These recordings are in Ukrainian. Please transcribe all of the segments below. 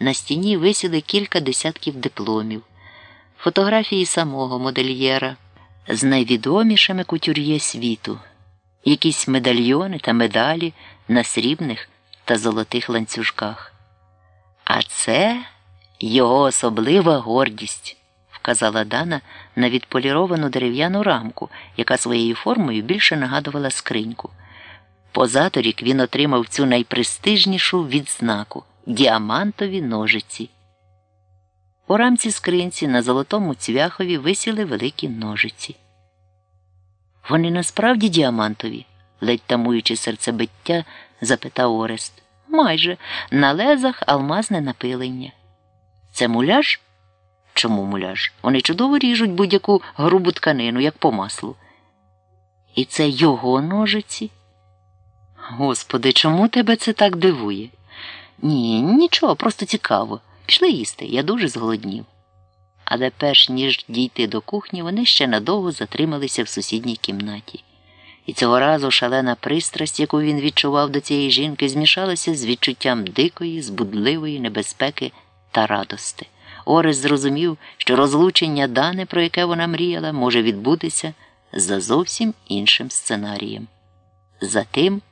На стіні висіли кілька десятків дипломів, фотографії самого модельєра з найвідомішими кутюр'є світу, якісь медальйони та медалі на срібних та золотих ланцюжках. А це його особлива гордість, вказала Дана на відполіровану дерев'яну рамку, яка своєю формою більше нагадувала скриньку. Позаторік він отримав цю найпрестижнішу відзнаку діамантові ножиці. У рамці скринці на золотому цвяхові висіли великі ножиці. Вони насправді діамантові, ледь тамуючи серцебиття, запитав Орест. Майже на лезах алмазне напилення. Це муляж? Чому муляж? Вони чудово ріжуть будь-яку грубу тканину, як по маслу. І це його ножиці? Господи, чому тебе це так дивує? Ні, нічого, просто цікаво. Пішли їсти, я дуже зголоднів. Але перш ніж дійти до кухні, вони ще надовго затрималися в сусідній кімнаті. І цього разу шалена пристрасть, яку він відчував до цієї жінки, змішалася з відчуттям дикої, збудливої небезпеки та радости. Орес зрозумів, що розлучення Дани, про яке вона мріяла, може відбутися за зовсім іншим сценарієм. За тим,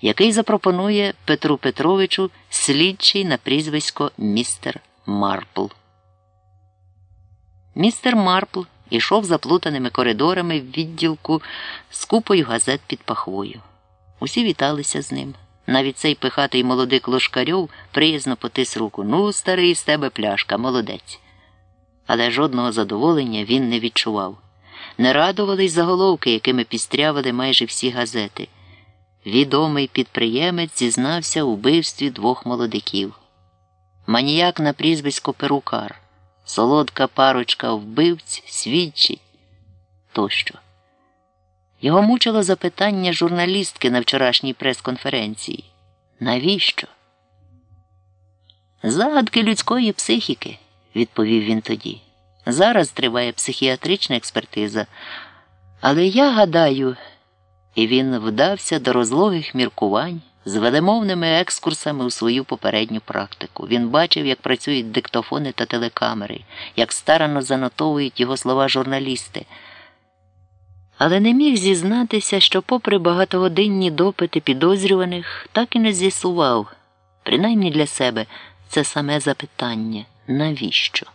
який запропонує Петру Петровичу слідчий на прізвисько містер Марпл. Містер Марпл ішов заплутаними коридорами в відділку з купою газет під пахвою. Усі віталися з ним. Навіть цей пихатий молодик Лошкарьов приязно потис руку. Ну, старий з тебе пляшка, молодець. Але жодного задоволення він не відчував. Не радувались заголовки, якими пістрявили майже всі газети. Відомий підприємець зізнався у вбивстві двох молодиків. Маніяк на прізвисько перукар, солодка парочка вбивць, свідчить тощо. Його мучило запитання журналістки на вчорашній прес-конференції. Навіщо? Загадки людської психіки, відповів він тоді. Зараз триває психіатрична експертиза, але я гадаю, і він вдався до розлогих міркувань з велемовними екскурсами у свою попередню практику. Він бачив, як працюють диктофони та телекамери, як старано занотовують його слова журналісти. Але не міг зізнатися, що, попри багатогодинні допити підозрюваних, так і не з'ясував, принаймні для себе, це саме запитання навіщо?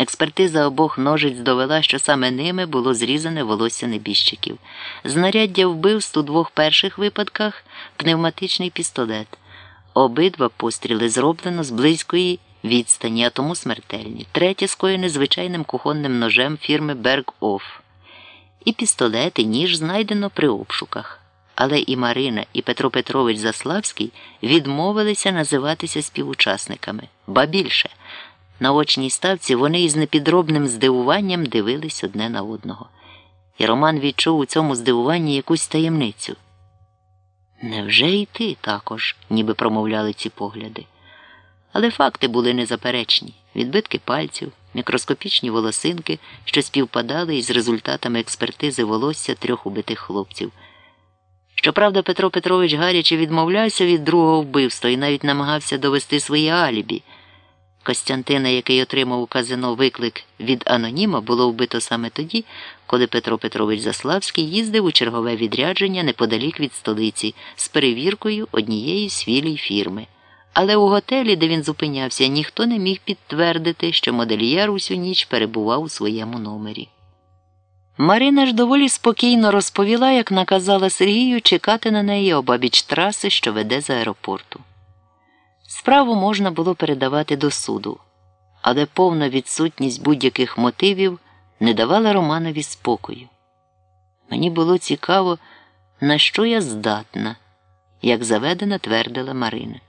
Експертиза обох ножиць довела, що саме ними було зрізане волосся небіжчиків. Знаряддя вбивств у двох перших випадках пневматичний пістолет. Обидва постріли зроблено з близької відстані, а тому смертельні. Третє скоєне звичайним кухонним ножем фірми Офф. І пістолет, і ніж знайдено при обшуках. Але і Марина, і Петро Петрович Заславський відмовилися називатися співучасниками, ба більше. На очній ставці вони із непідробним здивуванням дивились одне на одного. І Роман відчув у цьому здивуванні якусь таємницю. Невже й ти також, ніби промовляли ці погляди? Але факти були незаперечні відбитки пальців, мікроскопічні волосинки, що співпадали із результатами експертизи волосся трьох убитих хлопців. Щоправда, Петро Петрович гаряче відмовлявся від другого вбивства і навіть намагався довести своє алібі. Костянтина, який отримав у казино виклик від аноніма, було вбито саме тоді, коли Петро Петрович Заславський їздив у чергове відрядження неподалік від столиці з перевіркою однієї свілій фірми. Але у готелі, де він зупинявся, ніхто не міг підтвердити, що модельєр усю ніч перебував у своєму номері. Марина ж доволі спокійно розповіла, як наказала Сергію чекати на неї обабіч траси, що веде з аеропорту. Справу можна було передавати до суду, але повна відсутність будь-яких мотивів не давала Романові спокою. Мені було цікаво, на що я здатна, як заведено твердила Марина.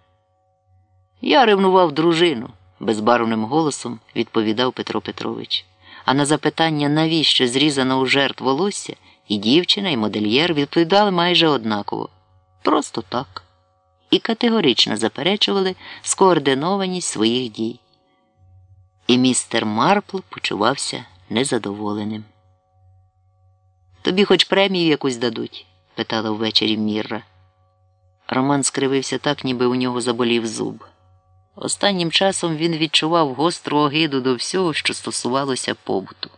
Я ревнував дружину, безбарвним голосом відповідав Петро Петрович. А на запитання, навіщо зрізано у жертв волосся, і дівчина, і модельєр відповідали майже однаково. Просто так. І категорично заперечували скоординованість своїх дій. І містер Марпл почувався незадоволеним. Тобі хоч премію якусь дадуть? питала ввечері Мірра. Роман скривився так, ніби у нього заболів зуб. Останнім часом він відчував гостру огиду до всього, що стосувалося побуту.